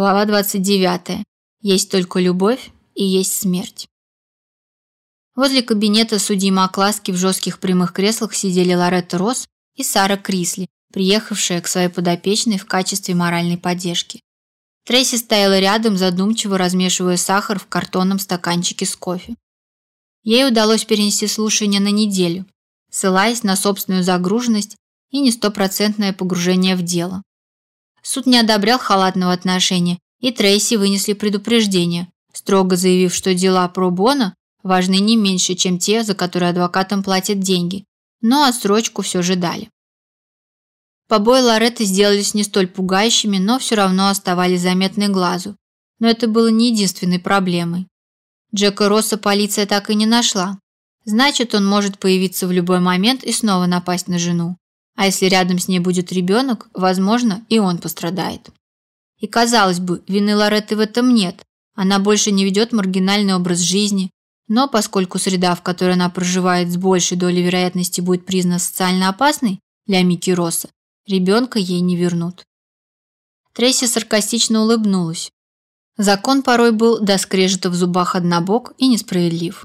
Глава 29. Есть только любовь и есть смерть. Возле кабинета судьи Макласки в жестких прямых креслах сидели Лоретта Росс и Сара Крисли, приехавшая к своей подопечной в качестве моральной поддержки. Трейси стояла рядом, задумчиво размешивая сахар в картонном стаканчике с кофе. Ей удалось перенести слушание на неделю, ссылаясь на собственную загруженность и не стопроцентное погружение в дело. Суд не одобрял халатного отношения, и Трейси вынесли предупреждение, строго заявив, что дела про Бона важны не меньше, чем те, за которые адвокатам платят деньги, но отсрочку все же дали. Побои Лоретты сделались не столь пугающими, но все равно оставались заметны глазу. Но это было не единственной проблемой. Джека Росса полиция так и не нашла. Значит, он может появиться в любой момент и снова напасть на жену. А если рядом с ней будет ребенок, возможно, и он пострадает. И казалось бы, вины Лоретты в этом нет. Она больше не ведет маргинальный образ жизни, но поскольку среда, в которой она проживает с большей долей вероятности будет признана социально опасной для Микки Росса, ребенка ей не вернут. Трейси саркастично улыбнулась. Закон порой был до скрежета в зубах однобок и несправедлив.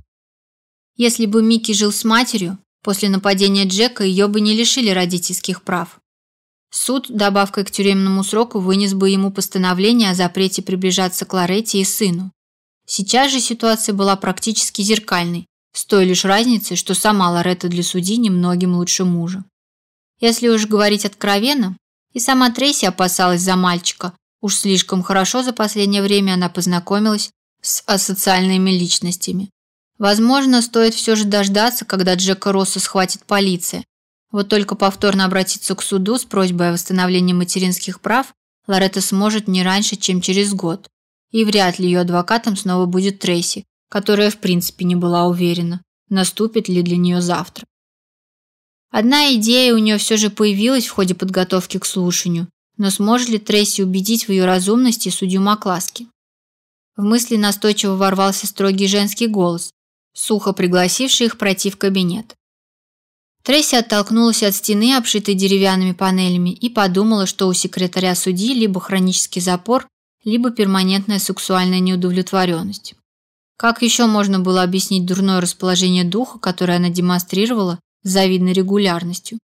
Если бы Микки жил с матерью, После нападения Джека ее бы не лишили родительских прав. Суд добавкой к тюремному сроку вынес бы ему постановление о запрете приближаться к Лоретте и сыну. Сейчас же ситуация была практически зеркальной, с той лишь разницей, что сама Лоретта для судьи немногим лучше мужа. Если уж говорить откровенно, и сама Трейси опасалась за мальчика, уж слишком хорошо за последнее время она познакомилась с асоциальными личностями. Возможно, стоит все же дождаться, когда Джека Росса схватит полиция. Вот только повторно обратиться к суду с просьбой о восстановлении материнских прав Лоретта сможет не раньше, чем через год. И вряд ли ее адвокатом снова будет Трейси, которая в принципе не была уверена, наступит ли для нее завтра. Одна идея у нее все же появилась в ходе подготовки к слушанию, но сможет ли Трейси убедить в ее разумности судью Макласки? В мысли настойчиво ворвался строгий женский голос, сухо пригласивший их пройти в кабинет. Трейси оттолкнулась от стены, обшитой деревянными панелями, и подумала, что у секретаря судьи либо хронический запор, либо перманентная сексуальная неудовлетворенность. Как еще можно было объяснить дурное расположение духа, которое она демонстрировала с завидной регулярностью?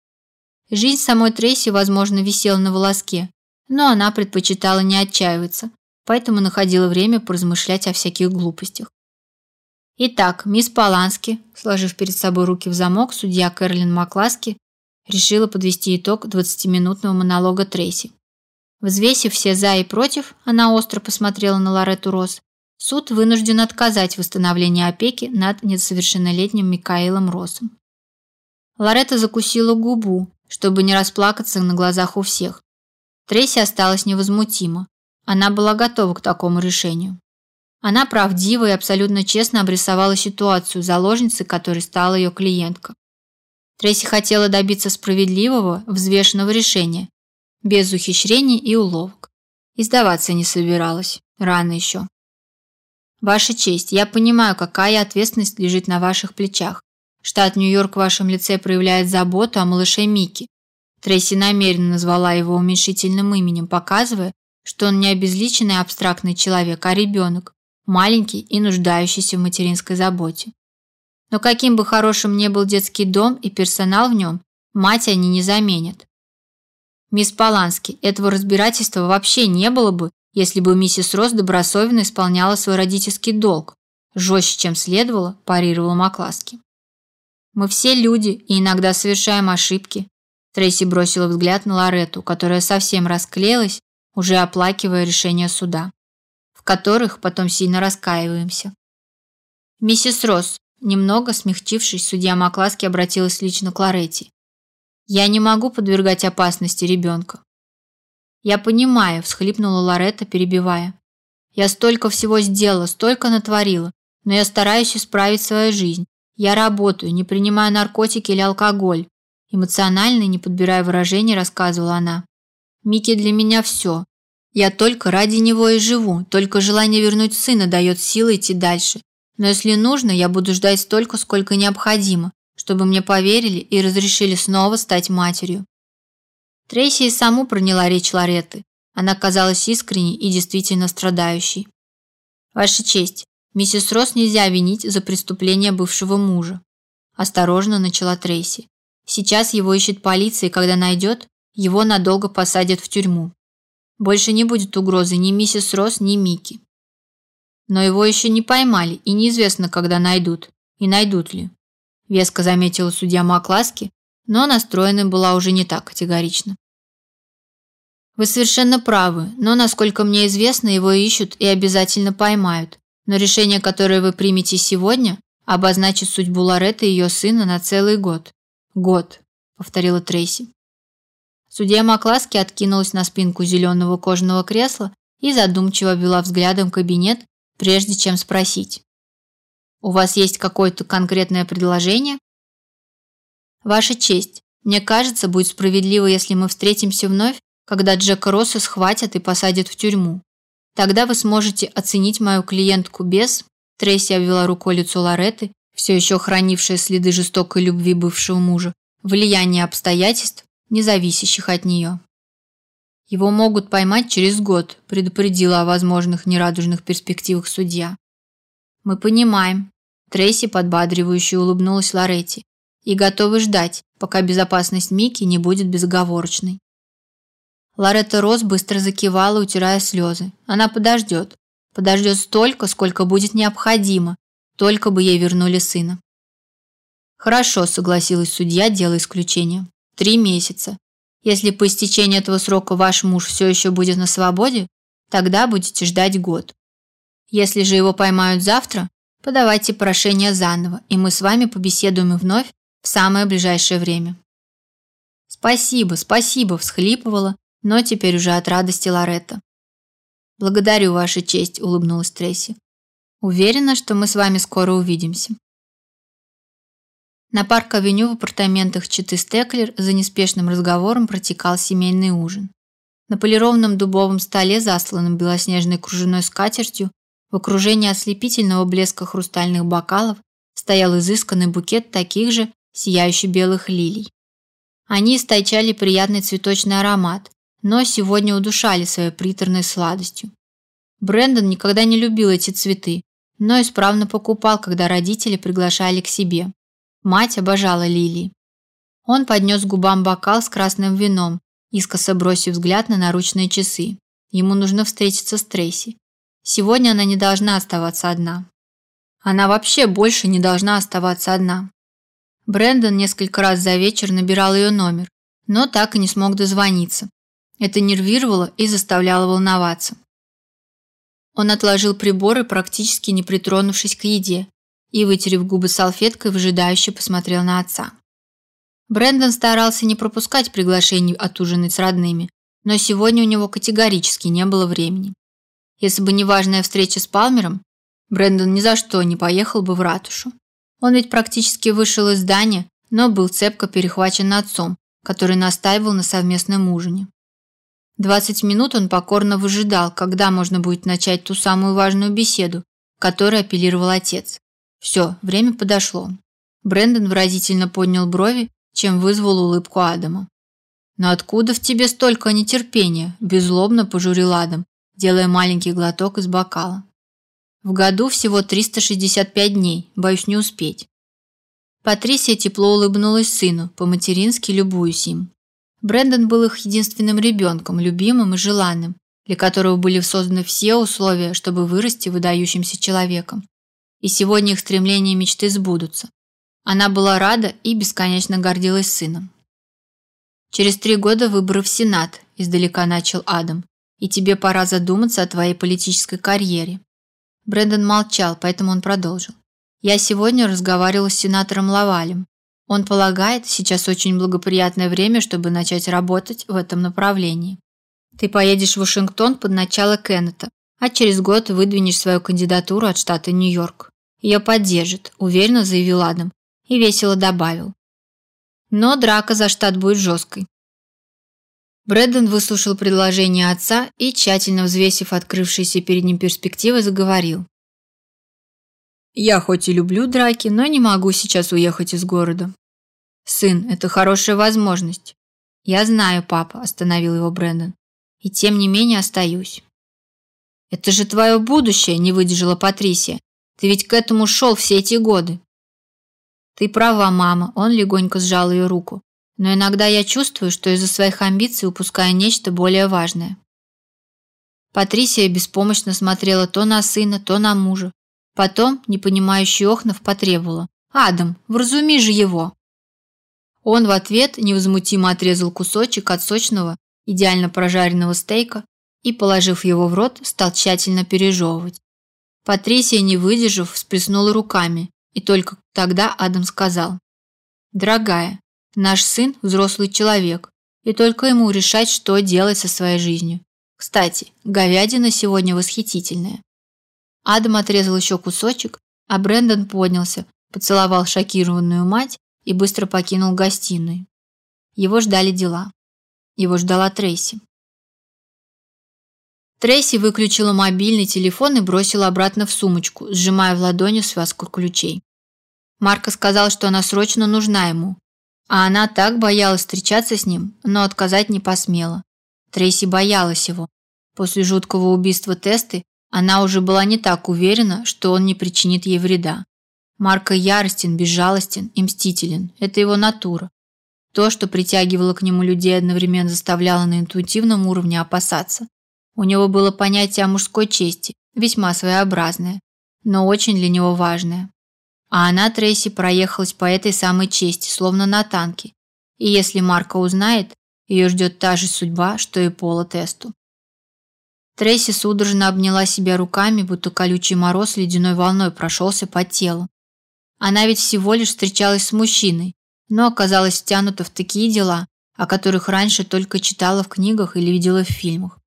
Жизнь самой Трейси, возможно, висела на волоске, но она предпочитала не отчаиваться, поэтому находила время поразмышлять о всяких глупостях. Итак, мисс Полански, сложив перед собой руки в замок, судья Кэролин Макласки решила подвести итог 20-минутного монолога Трейси. Взвесив все «за» и «против», она остро посмотрела на Лоретту Росс. Суд вынужден отказать в восстановлении опеки над несовершеннолетним Микаэлом Россом. Лоретта закусила губу, чтобы не расплакаться на глазах у всех. Трейси осталась невозмутима. Она была готова к такому решению. Она правдиво и абсолютно честно обрисовала ситуацию, заложницей которой стала ее клиентка. Трейси хотела добиться справедливого, взвешенного решения, без ухищрений и уловок. И сдаваться не собиралась, рано еще. Ваша честь, я понимаю, какая ответственность лежит на ваших плечах. Штат Нью-Йорк в вашем лице проявляет заботу о малыше Микки. Трейси намеренно назвала его уменьшительным именем, показывая, что он не обезличенный абстрактный человек, а ребенок, маленький и нуждающийся в материнской заботе. Но каким бы хорошим ни был детский дом и персонал в нем, мать они не заменят. Мисс Полански, этого разбирательства вообще не было бы, если бы миссис Росс добросовестно исполняла свой родительский долг, жестче, чем следовало, парировала Макласки. Мы все люди и иногда совершаем ошибки. Трейси бросила взгляд на Лоретту, которая совсем расклеилась, уже оплакивая решение суда в которых потом сильно раскаиваемся. Миссис Росс, немного смягчившись, судья Макласки обратилась лично к Лоретти. Я не могу подвергать опасности ребенка. Я понимаю, всхлипнула Лоретта, перебивая. Я столько всего сделала, столько натворила, но я стараюсь исправить свою жизнь. Я работаю, не принимаю наркотики или алкоголь. Эмоционально, не подбирая выражений, рассказывала она. Микки для меня все. Я только ради него и живу, только желание вернуть сына дает силы идти дальше. Но если нужно, я буду ждать столько, сколько необходимо, чтобы мне поверили и разрешили снова стать матерью. Трейси и саму проняла речь Лоретты. Она казалась искренней и действительно страдающей. Ваша честь, миссис Росс нельзя винить за преступление бывшего мужа. Осторожно начала Трейси. Сейчас его ищет полиция, и когда найдет, его надолго посадят в тюрьму. Больше не будет угрозы ни миссис Росс, ни Мики. Но его еще не поймали, и неизвестно, когда найдут, и найдут ли. Веско заметила судья Макласки, но настроена была уже не так категорично. Вы совершенно правы, но, насколько мне известно, его ищут и обязательно поймают. Но решение, которое вы примете сегодня, обозначит судьбу Лоретты и ее сына на целый год. Год, повторила Трейси. Судья Макласки откинулась на спинку зеленого кожаного кресла и задумчиво вела взглядом кабинет, прежде чем спросить. «У вас есть какое-то конкретное предложение?» «Ваша честь, мне кажется, будет справедливо, если мы встретимся вновь когда Джека Росса схватят и посадят в тюрьму. Тогда вы сможете оценить мою клиентку без...» Трейси обвела рукой лицо Лоретты, все еще хранившее следы жестокой любви бывшего мужа, влияние обстоятельств, не зависящих от нее. Его могут поймать через год, предупредила о возможных нерадужных перспективах судья. Мы понимаем. Трейси подбадривающе улыбнулась Лоретти и готовы ждать, пока безопасность Мики не будет безоговорочной. Лоретта Рос быстро закивала, утирая слезы. Она подождет. Подождет столько, сколько будет необходимо, только бы ей вернули сына. Хорошо, согласилась судья, делая исключение. Три месяца. Если по истечении этого срока ваш муж все еще будет на свободе, тогда будете ждать год. Если же его поймают завтра, подавайте прошение заново, и мы с вами побеседуем вновь в самое ближайшее время. Спасибо, спасибо, всхлипывала, но теперь уже от радости Лоретта. Благодарю, ваша честь, улыбнулась Трейси. Уверена, что мы с вами скоро увидимся. На парк-авеню в апартаментах Читы Стеклер за неспешным разговором протекал семейный ужин. На полированном дубовом столе, засланном белоснежной кружевной скатертью, в окружении ослепительного блеска хрустальных бокалов, стоял изысканный букет таких же сияющих белых лилий. Они источали приятный цветочный аромат, но сегодня удушали своей приторной сладостью. Брэндон никогда не любил эти цветы, но исправно покупал, когда родители приглашали к себе. Мать обожала лилии. Он поднес губам бокал с красным вином, искоса бросив взгляд на наручные часы. Ему нужно встретиться с Трейси. Сегодня она не должна оставаться одна. Она вообще больше не должна оставаться одна. Брэндон несколько раз за вечер набирал ее номер, но так и не смог дозвониться. Это нервировало и заставляло волноваться. Он отложил приборы, практически не притронувшись к еде, и, вытерев губы салфеткой, выжидающе посмотрел на отца. Брэндон старался не пропускать приглашений отужинать с родными, но сегодня у него категорически не было времени. Если бы не важная встреча с Палмером, Брэндон ни за что не поехал бы в ратушу. Он ведь практически вышел из здания, но был цепко перехвачен отцом, который настаивал на совместном ужине. 20 минут он покорно выжидал, когда можно будет начать ту самую важную беседу, которой апеллировал отец. Все, время подошло. Брэндон выразительно поднял брови, чем вызвал улыбку Адама. «Но откуда в тебе столько нетерпения?» – беззлобно пожурил Адам, делая маленький глоток из бокала. «В году всего 365 дней, боюсь не успеть». Патрисия тепло улыбнулась сыну, по-матерински любуясь им. Брэндон был их единственным ребенком, любимым и желанным, для которого были созданы все условия, чтобы вырасти выдающимся человеком. И сегодня их стремления и мечты сбудутся. Она была рада и бесконечно гордилась сыном. Через три года выборы в Сенат, издалека начал Адам, и тебе пора задуматься о твоей политической карьере. Брэндон молчал, поэтому он продолжил. Я сегодня разговаривал с сенатором Лавалем. Он полагает, сейчас очень благоприятное время, чтобы начать работать в этом направлении. Ты поедешь в Вашингтон под начало Кеннета, а через год выдвинешь свою кандидатуру от штата Нью-Йорк. Ее поддержит, уверенно заявил Адам и весело добавил. Но драка за штат будет жесткой. Брэддон выслушал предложение отца и, тщательно взвесив открывшиеся перед ним перспективы, заговорил. «Я хоть и люблю драки, но не могу сейчас уехать из города. Сын, это хорошая возможность. Я знаю, папа, остановил его Брэндон. И тем не менее остаюсь. Это же твое будущее, не выдержала Патрисия. Ты ведь к этому шел все эти годы. Ты права, мама, он легонько сжал ее руку. Но иногда я чувствую, что из-за своих амбиций упускаю нечто более важное. Патрисия беспомощно смотрела то на сына, то на мужа. Потом, непонимающий охнов, потребовала. «Адам, вразуми же его!» Он в ответ невозмутимо отрезал кусочек от сочного, идеально прожаренного стейка и, положив его в рот, стал тщательно пережевывать. Патрисия, не выдержав, всплеснула руками, и только тогда Адам сказал. «Дорогая, наш сын – взрослый человек, и только ему решать, что делать со своей жизнью. Кстати, говядина сегодня восхитительная». Адам отрезал еще кусочек, а Брэндон поднялся, поцеловал шокированную мать и быстро покинул гостиную. Его ждали дела. Его ждала Трейси. Трейси выключила мобильный телефон и бросила обратно в сумочку, сжимая в ладони связку ключей. Марко сказал, что она срочно нужна ему, а она так боялась встречаться с ним, но отказать не посмела. Трейси боялась его. После жуткого убийства Тесты она уже была не так уверена, что он не причинит ей вреда. Марко яростен, безжалостен и мстителен. Это его натура. То, что притягивало к нему людей, одновременно заставляло на интуитивном уровне опасаться. У него было понятие о мужской чести, весьма своеобразное, но очень для него важное. А она, Трейси, проехалась по этой самой чести, словно на танке. И если Марко узнает, ее ждет та же судьба, что и Пола Тесту. Трейси судорожно обняла себя руками, будто колючий мороз ледяной волной прошелся по телу. Она ведь всего лишь встречалась с мужчиной, но оказалась втянута в такие дела, о которых раньше только читала в книгах или видела в фильмах.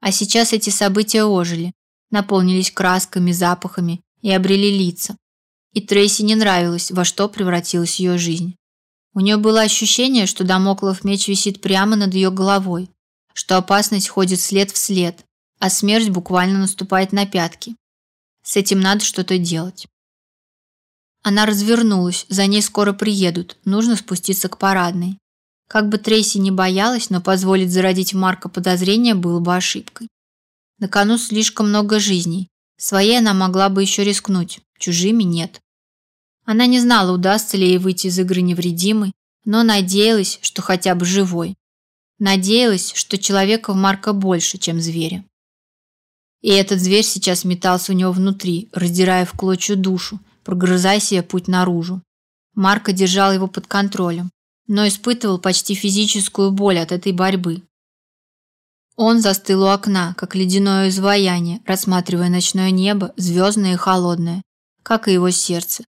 А сейчас эти события ожили, наполнились красками, запахами и обрели лица. И Трейси не нравилось, во что превратилась ее жизнь. У нее было ощущение, что домоклов меч висит прямо над ее головой, что опасность ходит след в след, а смерть буквально наступает на пятки. С этим надо что-то делать. Она развернулась, за ней скоро приедут, нужно спуститься к парадной. Как бы Трейси не боялась, но позволить зародить Марка подозрения было бы ошибкой. На кону слишком много жизней. Своей она могла бы еще рискнуть, чужими нет. Она не знала, удастся ли ей выйти из игры невредимой, но надеялась, что хотя бы живой. Надеялась, что человека в Марка больше, чем зверя. И этот зверь сейчас метался у него внутри, раздирая в клочья душу, прогрызая себе путь наружу. Марко держал его под контролем, но испытывал почти физическую боль от этой борьбы. Он застыл у окна, как ледяное изваяние, рассматривая ночное небо, звездное и холодное, как и его сердце.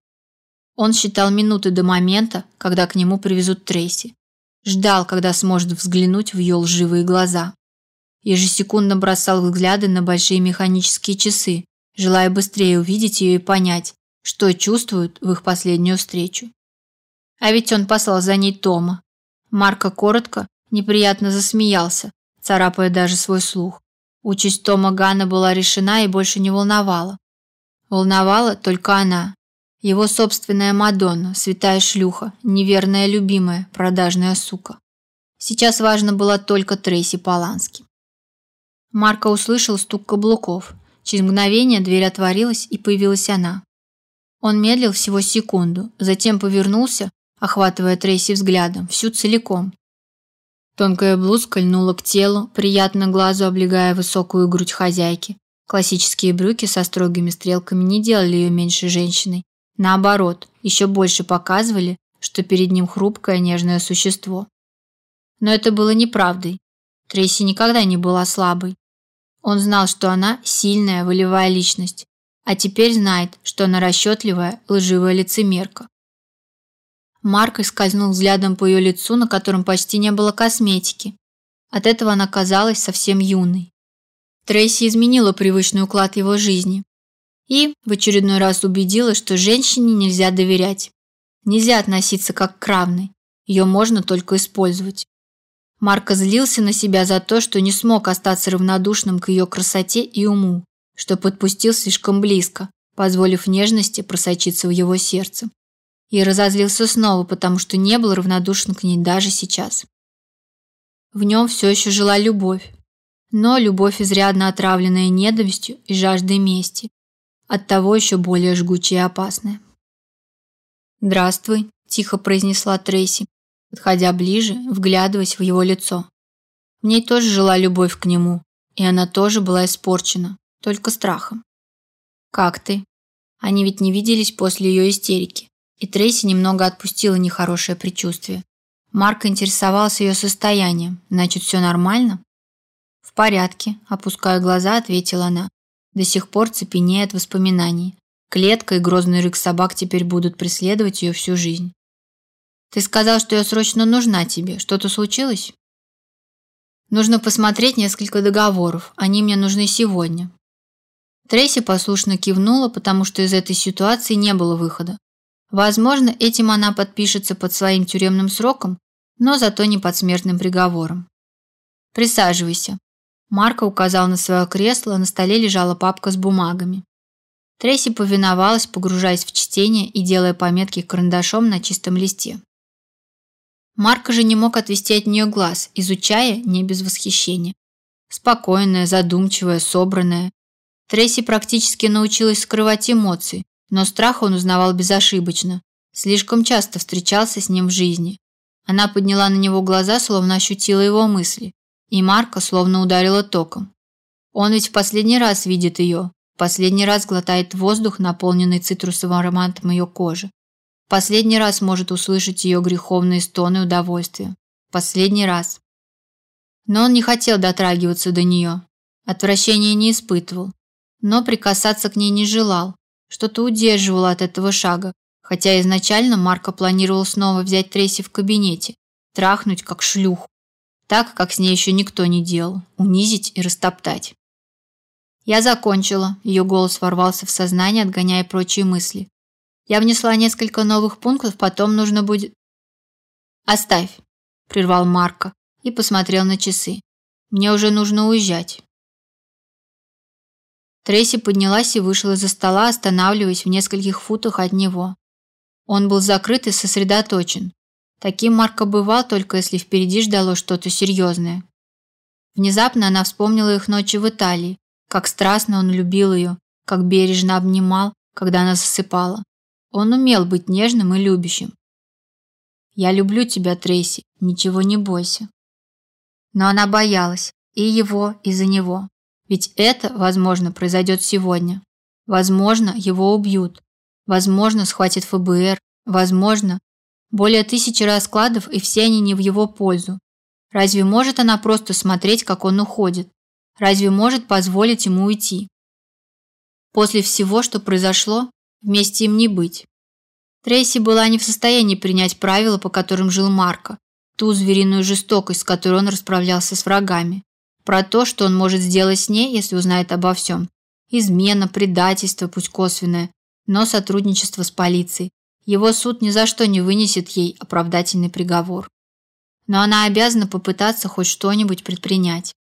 Он считал минуты до момента, когда к нему привезут Трейси. Ждал, когда сможет взглянуть в ее лживые глаза. Ежесекундно бросал взгляды на большие механические часы, желая быстрее увидеть ее и понять, что чувствуют в их последнюю встречу. А ведь он послал за ней Тома. Марко коротко, неприятно засмеялся, царапая даже свой слух. Участь Тома Гана была решена и больше не волновала. Волновала только она. Его собственная Мадонна, святая шлюха, неверная любимая, продажная сука. Сейчас важно было только Трейси Полански. Марко услышал стук каблуков. Через мгновение дверь отворилась, и появилась она. Он медлил всего секунду, затем повернулся, охватывая Трейси взглядом, всю целиком. Тонкая блузка льнула к телу, приятно глазу облегая высокую грудь хозяйки. Классические брюки со строгими стрелками не делали ее меньше женщиной. Наоборот, еще больше показывали, что перед ним хрупкое нежное существо. Но это было неправдой. Трейси никогда не была слабой. Он знал, что она сильная, волевая личность, а теперь знает, что она расчетливая, лживая лицемерка. Марк скользнул взглядом по ее лицу, на котором почти не было косметики. От этого она казалась совсем юной. Трейси изменила привычный уклад его жизни и в очередной раз убедила, что женщине нельзя доверять. Нельзя относиться как к равной, ее можно только использовать. Марко злился на себя за то, что не смог остаться равнодушным к ее красоте и уму, что подпустил слишком близко, позволив нежности просочиться в его сердце. И разозлился снова, потому что не был равнодушен к ней даже сейчас. В нем все еще жила любовь. но любовь изрядно отравленная ненавистью и жаждой мести, оттого еще более жгучая и опасная. «Здравствуй», – тихо произнесла Трейси, подходя ближе, вглядываясь в его лицо. В ней тоже жила любовь к нему, и она тоже была испорчена, только страхом. «Как ты?» Они ведь не виделись после ее истерики, и Трейси немного отпустила нехорошее предчувствие. Марк интересовался ее состоянием, значит, все нормально? В порядке, опуская глаза, ответила она. До сих пор цепенея от воспоминаний. Клетка и грозный рык собак теперь будут преследовать ее всю жизнь. Ты сказал, что я срочно нужна тебе. Что-то случилось? Нужно посмотреть несколько договоров. Они мне нужны сегодня. Трейси послушно кивнула, потому что из этой ситуации не было выхода. Возможно, этим она подпишется под своим тюремным сроком, но зато не под смертным приговором. Присаживайся. Марко указал на свое кресло, на столе лежала папка с бумагами. Трейси повиновалась, погружаясь в чтение и делая пометки карандашом на чистом листе. Марко же не мог отвести от нее глаз, изучая не без восхищения. Спокойная, задумчивая, собранная. Трейси практически научилась скрывать эмоции, но страх он узнавал безошибочно. Слишком часто встречался с ним в жизни. Она подняла на него глаза, словно ощутила его мысли, и Марка словно ударила током. Он ведь в последний раз видит ее, в последний раз глотает воздух, наполненный цитрусовым ароматом ее кожи. В последний раз может услышать ее греховные стоны удовольствия. В последний раз. Но он не хотел дотрагиваться до нее. Отвращения не испытывал, но прикасаться к ней не желал. Что-то удерживало от этого шага, хотя изначально Марко планировал снова взять Трейси в кабинете, трахнуть как шлюху, так, как с ней еще никто не делал, унизить и растоптать. Я закончила, ее голос ворвался в сознание, отгоняя прочие мысли. Я внесла несколько новых пунктов, потом нужно будет... Оставь, прервал Марко и посмотрел на часы. Мне уже нужно уезжать. Трейси поднялась и вышла из-за стола, останавливаясь в нескольких футах от него. Он был закрыт и сосредоточен. Таким Марко бывал, только если впереди ждало что-то серьезное. Внезапно она вспомнила их ночи в Италии, как страстно он любил ее, как бережно обнимал, когда она засыпала. Он умел быть нежным и любящим. «Я люблю тебя, Трейси, ничего не бойся». Но она боялась и его, и за него. Ведь это, возможно, произойдет сегодня. Возможно, его убьют. Возможно, схватит ФБР. Возможно, более тысячи раскладов, и все они не в его пользу. Разве может она просто смотреть, как он уходит? Разве может позволить ему уйти? После всего, что произошло, вместе им не быть. Трейси была не в состоянии принять правила, по которым жил Марко, ту звериную жестокость, с которой он расправлялся с врагами про то, что он может сделать с ней, если узнает обо всем. Измена, предательство, пусть косвенное, но сотрудничество с полицией. Его суд ни за что не вынесет ей оправдательный приговор. Но она обязана попытаться хоть что-нибудь предпринять.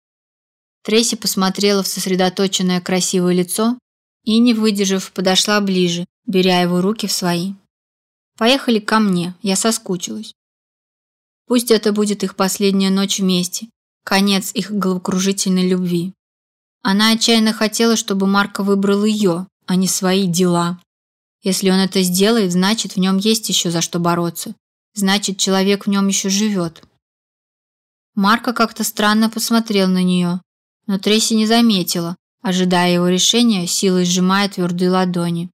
Трейси посмотрела в сосредоточенное красивое лицо и, не выдержав, подошла ближе, беря его руки в свои. «Поехали ко мне, я соскучилась. Пусть это будет их последняя ночь вместе, конец их головокружительной любви. Она отчаянно хотела, чтобы Марко выбрал ее, а не свои дела. Если он это сделает, значит, в нем есть еще за что бороться. Значит, человек в нем еще живет. Марко как-то странно посмотрел на нее, но Трейси не заметила, ожидая его решения, силой сжимая твердые ладони.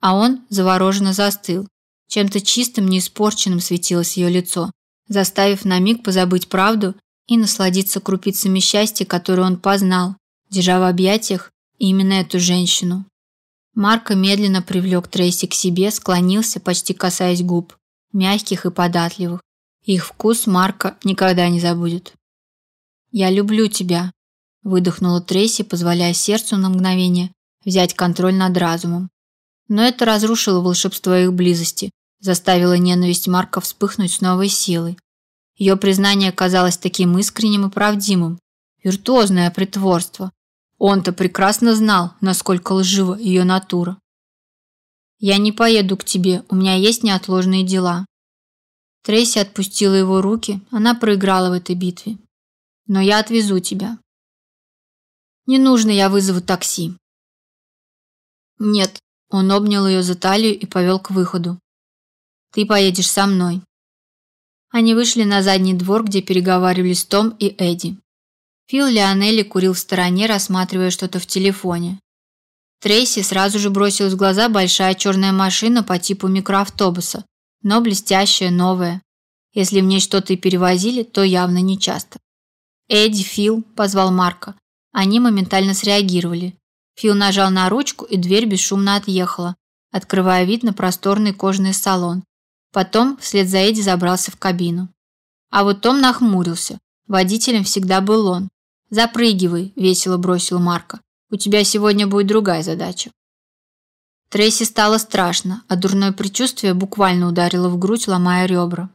А он завороженно застыл. Чем-то чистым, неиспорченным светилось ее лицо, заставив на миг позабыть правду и насладиться крупицами счастья, которые он познал, держа в объятиях именно эту женщину. Марко медленно привлек Трейси к себе, склонился, почти касаясь губ, мягких и податливых. Их вкус Марко никогда не забудет. «Я люблю тебя», – выдохнула Трейси, позволяя сердцу на мгновение взять контроль над разумом. Но это разрушило волшебство их близости, заставило ненависть Марка вспыхнуть с новой силой, ее признание казалось таким искренним и правдивым. Виртуозное притворство. Он-то прекрасно знал, насколько лжива ее натура. «Я не поеду к тебе, у меня есть неотложные дела». Трейси отпустила его руки, она проиграла в этой битве. «Но я отвезу тебя». Не нужно, я вызову такси. Нет, он обнял ее за талию и повел к выходу. Ты поедешь со мной. Они вышли на задний двор, где переговаривались Том и Эдди. Фил Леонелли курил в стороне, рассматривая что-то в телефоне. Трейси сразу же бросилась в глаза большая черная машина по типу микроавтобуса, но блестящая, новая. Если в ней что-то и перевозили, то явно не часто. «Эдди, Фил», – позвал Марка. Они моментально среагировали. Фил нажал на ручку, и дверь бесшумно отъехала, открывая вид на просторный кожаный салон. Потом вслед за Эдди забрался в кабину. А вот Том нахмурился. Водителем всегда был он. «Запрыгивай», – весело бросил Марка. «У тебя сегодня будет другая задача». Трейси стало страшно, а дурное предчувствие буквально ударило в грудь, ломая ребра.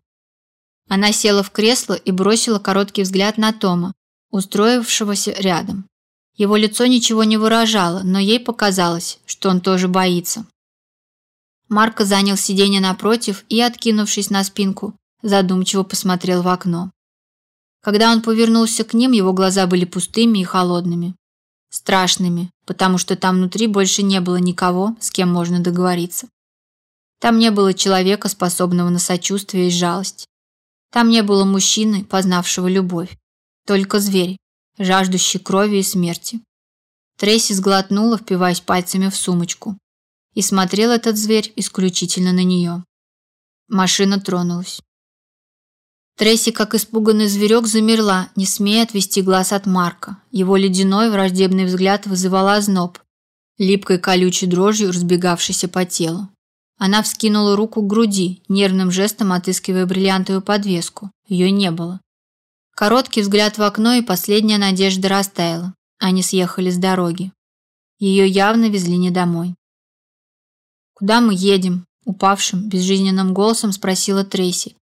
Она села в кресло и бросила короткий взгляд на Тома, устроившегося рядом. Его лицо ничего не выражало, но ей показалось, что он тоже боится. Марко занял сиденье напротив и, откинувшись на спинку, задумчиво посмотрел в окно. Когда он повернулся к ним, его глаза были пустыми и холодными. Страшными, потому что там внутри больше не было никого, с кем можно договориться. Там не было человека, способного на сочувствие и жалость. Там не было мужчины, познавшего любовь. Только зверь, жаждущий крови и смерти. Трейси сглотнула, впиваясь пальцами в сумочку. И смотрел этот зверь исключительно на нее. Машина тронулась. Трейси, как испуганный зверек, замерла, не смея отвести глаз от Марка. Его ледяной враждебный взгляд вызывал озноб, липкой колючей дрожью разбегавшейся по телу. Она вскинула руку к груди, нервным жестом отыскивая бриллиантовую подвеску. Ее не было. Короткий взгляд в окно и последняя надежда растаяла. Они съехали с дороги. Ее явно везли не домой. «Куда мы едем?» – упавшим, безжизненным голосом спросила Трейси,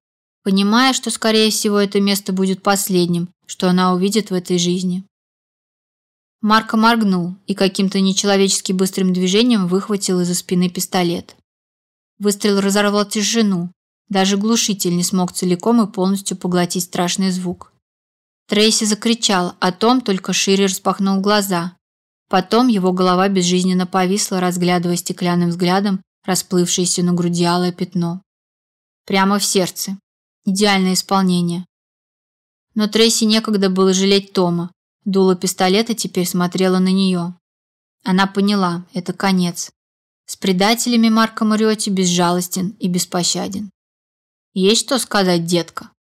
понимая, что, скорее всего, это место будет последним, что она увидит в этой жизни. Марко моргнул и каким-то нечеловечески быстрым движением выхватил из-за спины пистолет. Выстрел разорвал тишину. Даже глушитель не смог целиком и полностью поглотить страшный звук. Трейси закричал, а Том только шире распахнул глаза. Потом его голова безжизненно повисла, разглядывая стеклянным взглядом расплывшееся на груди алое пятно. Прямо в сердце. Идеальное исполнение. Но Трейси некогда было жалеть Тома. Дуло пистолета теперь смотрело на нее. Она поняла, это конец. С предателями Марко Мариотти безжалостен и беспощаден. Есть что сказать, детка?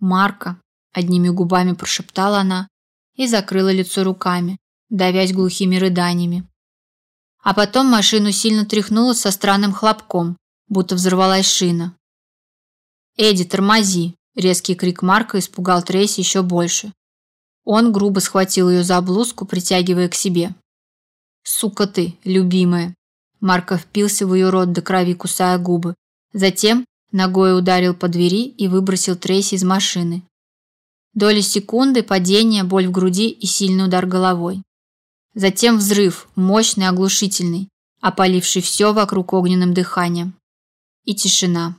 Марко, одними губами прошептала она и закрыла лицо руками, давясь глухими рыданиями. А потом машину сильно тряхнуло со странным хлопком, будто взорвалась шина. «Эдди, тормози!» – резкий крик Марка испугал Трейси еще больше. Он грубо схватил ее за блузку, притягивая к себе. «Сука ты, любимая!» Марко впился в ее рот до крови, кусая губы. Затем ногой ударил по двери и выбросил Трейси из машины. Доли секунды, падение, боль в груди и сильный удар головой. Затем взрыв, мощный, оглушительный, опаливший все вокруг огненным дыханием. И тишина.